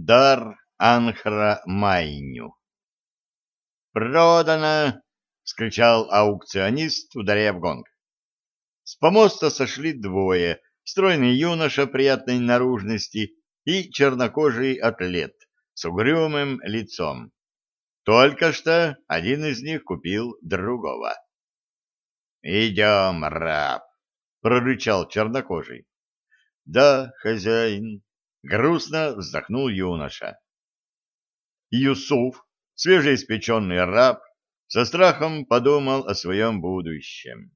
Дар Анхра Майню «Продано!» — скричал аукционист, ударяя в гонг. С помоста сошли двое, стройный юноша приятной наружности и чернокожий атлет с угрюмым лицом. Только что один из них купил другого. «Идем, раб!» — прорычал чернокожий. «Да, хозяин!» — грустно вздохнул юноша. Юсуф, свежеиспеченный раб, со страхом подумал о своем будущем.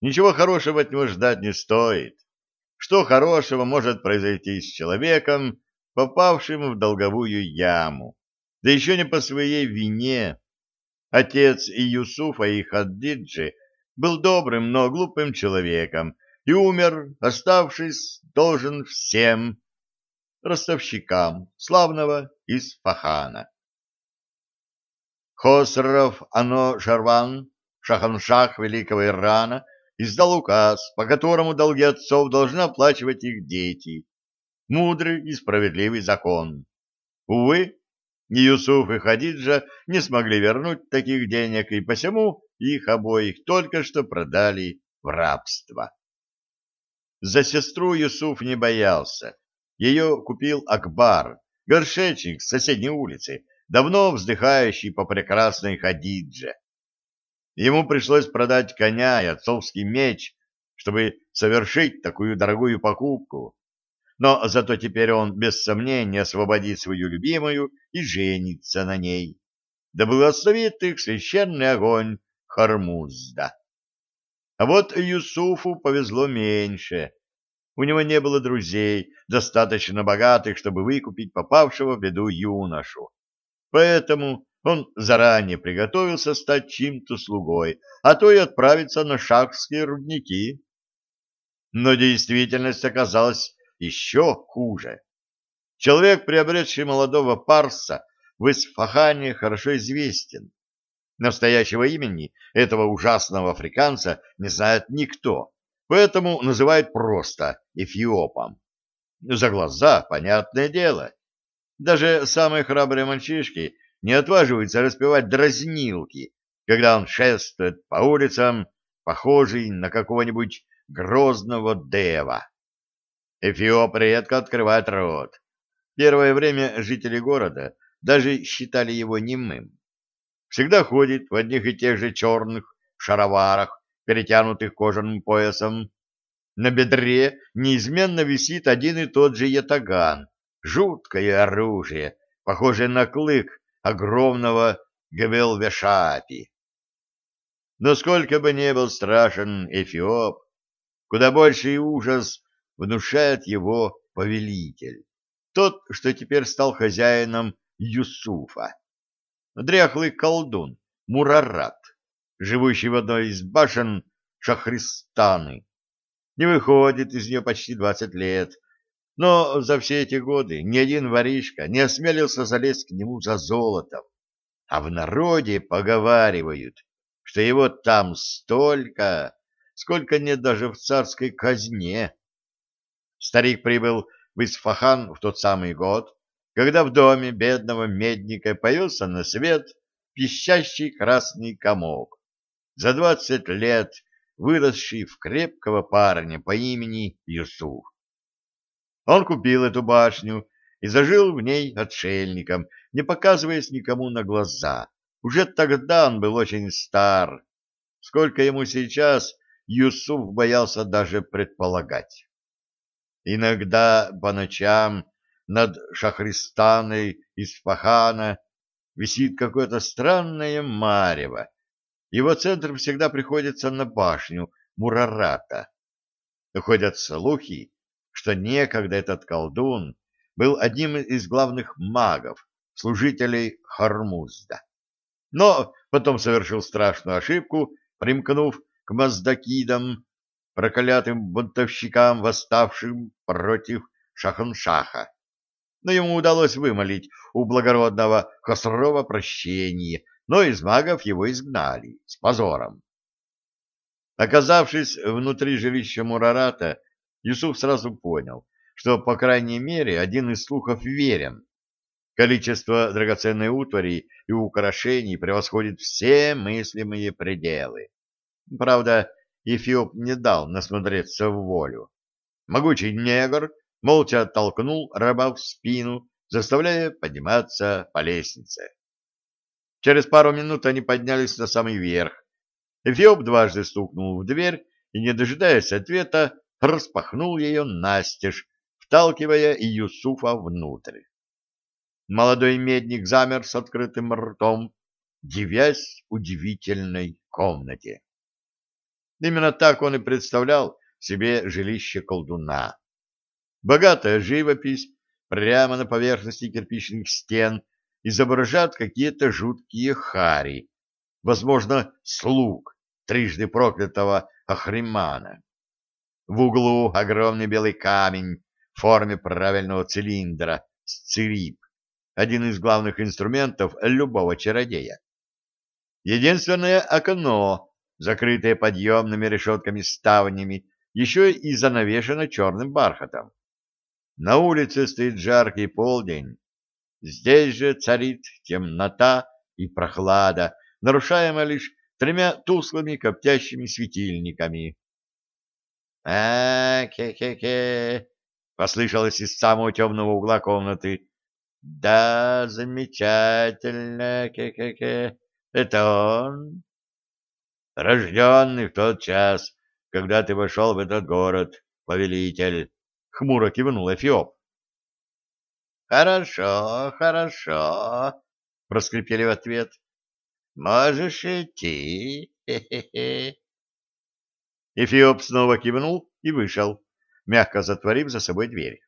Ничего хорошего от него ждать не стоит. Что хорошего может произойти с человеком, попавшим в долговую яму, да еще не по своей вине. Отец и Юсуфа и Хадиджи был добрым, но глупым человеком и умер, оставшись должен всем ростовщикам славного Исфахана. Хосров Ано Шарван, шаханшах великого Ирана, издал указ, по которому долги отцов должны оплачивать их дети. Мудрый и справедливый закон. Увы, Юсуф и Хадиджа не смогли вернуть таких денег, и посему их обоих только что продали в рабство. За сестру Юсуф не боялся. Ее купил Акбар, горшечник с соседней улицы, давно вздыхающий по прекрасной Хадидже. Ему пришлось продать коня и отцовский меч, чтобы совершить такую дорогую покупку. Но зато теперь он без сомнения освободит свою любимую и женится на ней. Да благословит их священный огонь Хармузда. А вот Юсуфу повезло меньше. У него не было друзей, достаточно богатых, чтобы выкупить попавшего в беду юношу. Поэтому он заранее приготовился стать чьим-то слугой, а то и отправиться на шахские рудники. Но действительность оказалась еще хуже. Человек, приобретший молодого парса, в Исфахане хорошо известен. Настоящего имени этого ужасного африканца не знает никто, поэтому называют просто Эфиопом. За глаза, понятное дело. Даже самые храбрые мальчишки не отваживаются распевать дразнилки, когда он шествует по улицам, похожий на какого-нибудь грозного дева. Эфиоп редко открывает рот. Первое время жители города даже считали его немым. Всегда ходит в одних и тех же черных шароварах, перетянутых кожаным поясом. На бедре неизменно висит один и тот же ятаган, жуткое оружие, похожее на клык огромного Гевелвешапи. Но сколько бы ни был страшен Эфиоп, куда больший ужас внушает его повелитель, тот, что теперь стал хозяином Юсуфа. Дряхлый колдун Мурарат, живущий в одной из башен Шахристаны. Не выходит из нее почти двадцать лет, но за все эти годы ни один воришка не осмелился залезть к нему за золотом, а в народе поговаривают, что его там столько, сколько нет даже в царской казне. Старик прибыл в Исфахан в тот самый год, когда в доме бедного медника появился на свет пищащий красный комок, за двадцать лет выросший в крепкого парня по имени Юсуф. Он купил эту башню и зажил в ней отшельником, не показываясь никому на глаза. Уже тогда он был очень стар. Сколько ему сейчас, Юсуф боялся даже предполагать. Иногда по ночам над Шахристаной из Фахана висит какое-то странное марево. Его центр всегда приходится на башню Мурарата. Ходят слухи, что некогда этот колдун был одним из главных магов, служителей Хармузда. Но потом совершил страшную ошибку, примкнув к маздакидам, проклятым бунтовщикам, восставшим против Шаханшаха. Но ему удалось вымолить у благородного Хосрова прощение, но из магов его изгнали с позором. Оказавшись внутри жилища Мурарата, Юсуф сразу понял, что, по крайней мере, один из слухов верен, Количество драгоценной утвари и украшений превосходит все мыслимые пределы. Правда, Эфиоп не дал насмотреться в волю. Могучий негр молча оттолкнул раба в спину, заставляя подниматься по лестнице. Через пару минут они поднялись на самый верх. Эфиоп дважды стукнул в дверь и, не дожидаясь ответа, распахнул ее настежь, вталкивая Юсуфа внутрь. Молодой медник замер с открытым ртом, дивясь удивительной комнате. Именно так он и представлял себе жилище колдуна. Богатая живопись прямо на поверхности кирпичных стен изображает какие-то жуткие хари, возможно, слуг трижды проклятого Ахримана. В углу огромный белый камень в форме правильного цилиндра с цирип, один из главных инструментов любого чародея. Единственное окно, закрытое подъемными решетками-ставнями, еще и занавешено черным бархатом. На улице стоит жаркий полдень. Здесь же царит темнота и прохлада, нарушаемая лишь тремя тусклыми коптящими светильниками. а ке-ке-ке!» — послышалось из самого темного угла комнаты. Да, замечательно, ке-ке-ке. Это он? Рожденный в тот час, когда ты вошел в этот город, повелитель. Хмуро кивнул Эфиоп. Хорошо, хорошо, проскрипели в ответ. Можешь идти. Хе-хе-хе. Эфиоп снова кивнул и вышел, мягко затворив за собой дверь.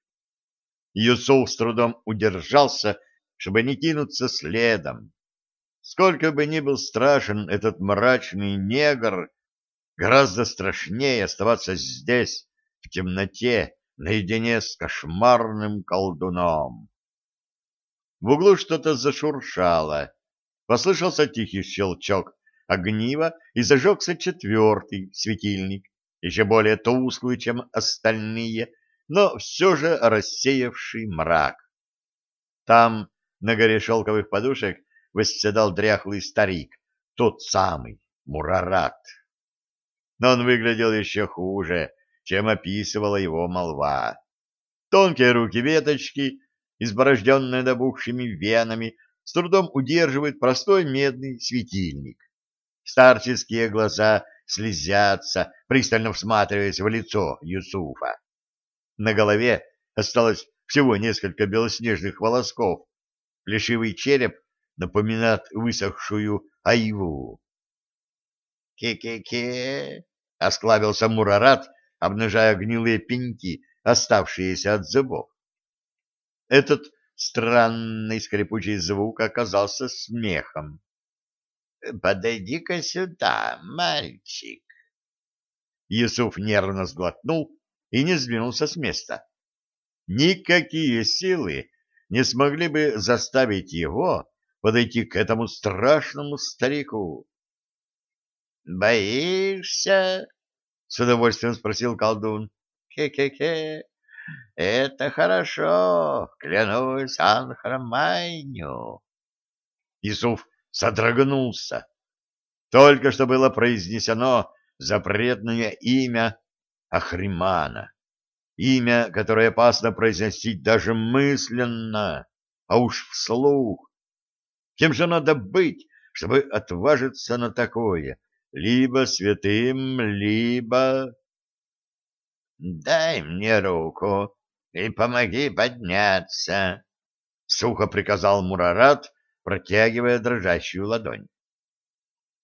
Юсуф с трудом удержался, чтобы не кинуться следом. Сколько бы ни был страшен этот мрачный негр, гораздо страшнее оставаться здесь, в темноте, наедине с кошмарным колдуном. В углу что-то зашуршало. Послышался тихий щелчок огнива, и зажегся четвертый светильник, еще более тусклый, чем остальные, но все же рассеявший мрак. Там, на горе шелковых подушек, восседал дряхлый старик, тот самый Мурарат. Но он выглядел еще хуже, чем описывала его молва. Тонкие руки веточки, изборожденные добухшими венами, с трудом удерживают простой медный светильник. Старческие глаза слезятся, пристально всматриваясь в лицо Юсуфа. На голове осталось всего несколько белоснежных волосков. Плешивый череп напоминает высохшую айву. «Ке-ке-ке!» — осклабился Мурарат, обнажая гнилые пеньки, оставшиеся от зубов. Этот странный скрипучий звук оказался смехом. «Подойди-ка сюда, мальчик!» Юсуф нервно сглотнул и не сдвинулся с места. Никакие силы не смогли бы заставить его подойти к этому страшному старику. «Боишься?» — с удовольствием спросил колдун. «Хе-хе-хе, это хорошо, клянусь Анхрамайню». Исуф содрогнулся. Только что было произнесено запретное имя Ахримана. Имя, которое опасно произносить даже мысленно, а уж вслух. Кем же надо быть, чтобы отважиться на такое? Либо святым, либо... «Дай мне руку и помоги подняться», — сухо приказал Мурарат, протягивая дрожащую ладонь.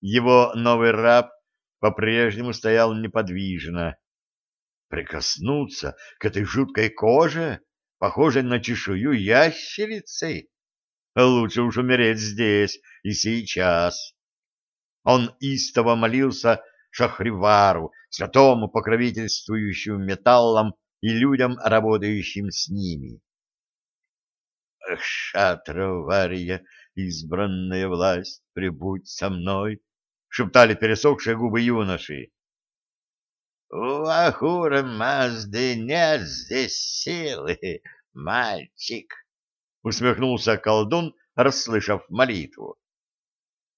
Его новый раб по-прежнему стоял неподвижно, Прикоснуться к этой жуткой коже, похожей на чешую ящерицы? Лучше уж умереть здесь и сейчас. Он истово молился Шахривару, святому покровительствующему металлам и людям, работающим с ними. «Шатровария, избранная власть, прибудь со мной!» — шептали пересохшие губы юноши. У Ахура Мазды нет здесь силы, мальчик, усмехнулся колдун, расслышав молитву.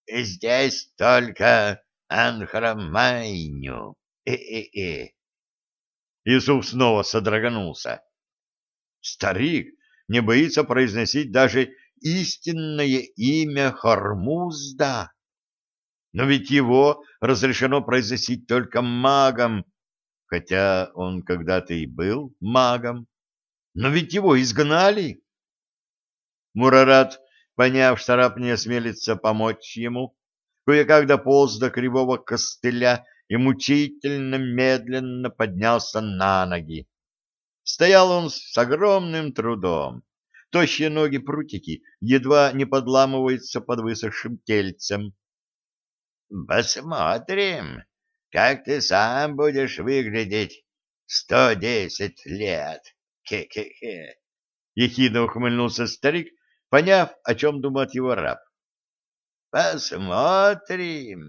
Здесь только Анхрамайню. Э-э-э. Иисус снова содроганулся. Старик не боится произносить даже истинное имя Хормузда. Но ведь его разрешено произносить только магом, хотя он когда-то и был магом. Но ведь его изгнали. Мурарат, поняв, что раб не осмелится помочь ему, кое-как дополз до кривого костыля и мучительно медленно поднялся на ноги. Стоял он с огромным трудом. Тощие ноги-прутики едва не подламываются под высохшим тельцем. — Посмотрим, как ты сам будешь выглядеть сто десять лет. Хе-хе-хе. Ехидно ухмыльнулся старик, поняв, о чем думает его раб. Посмотрим.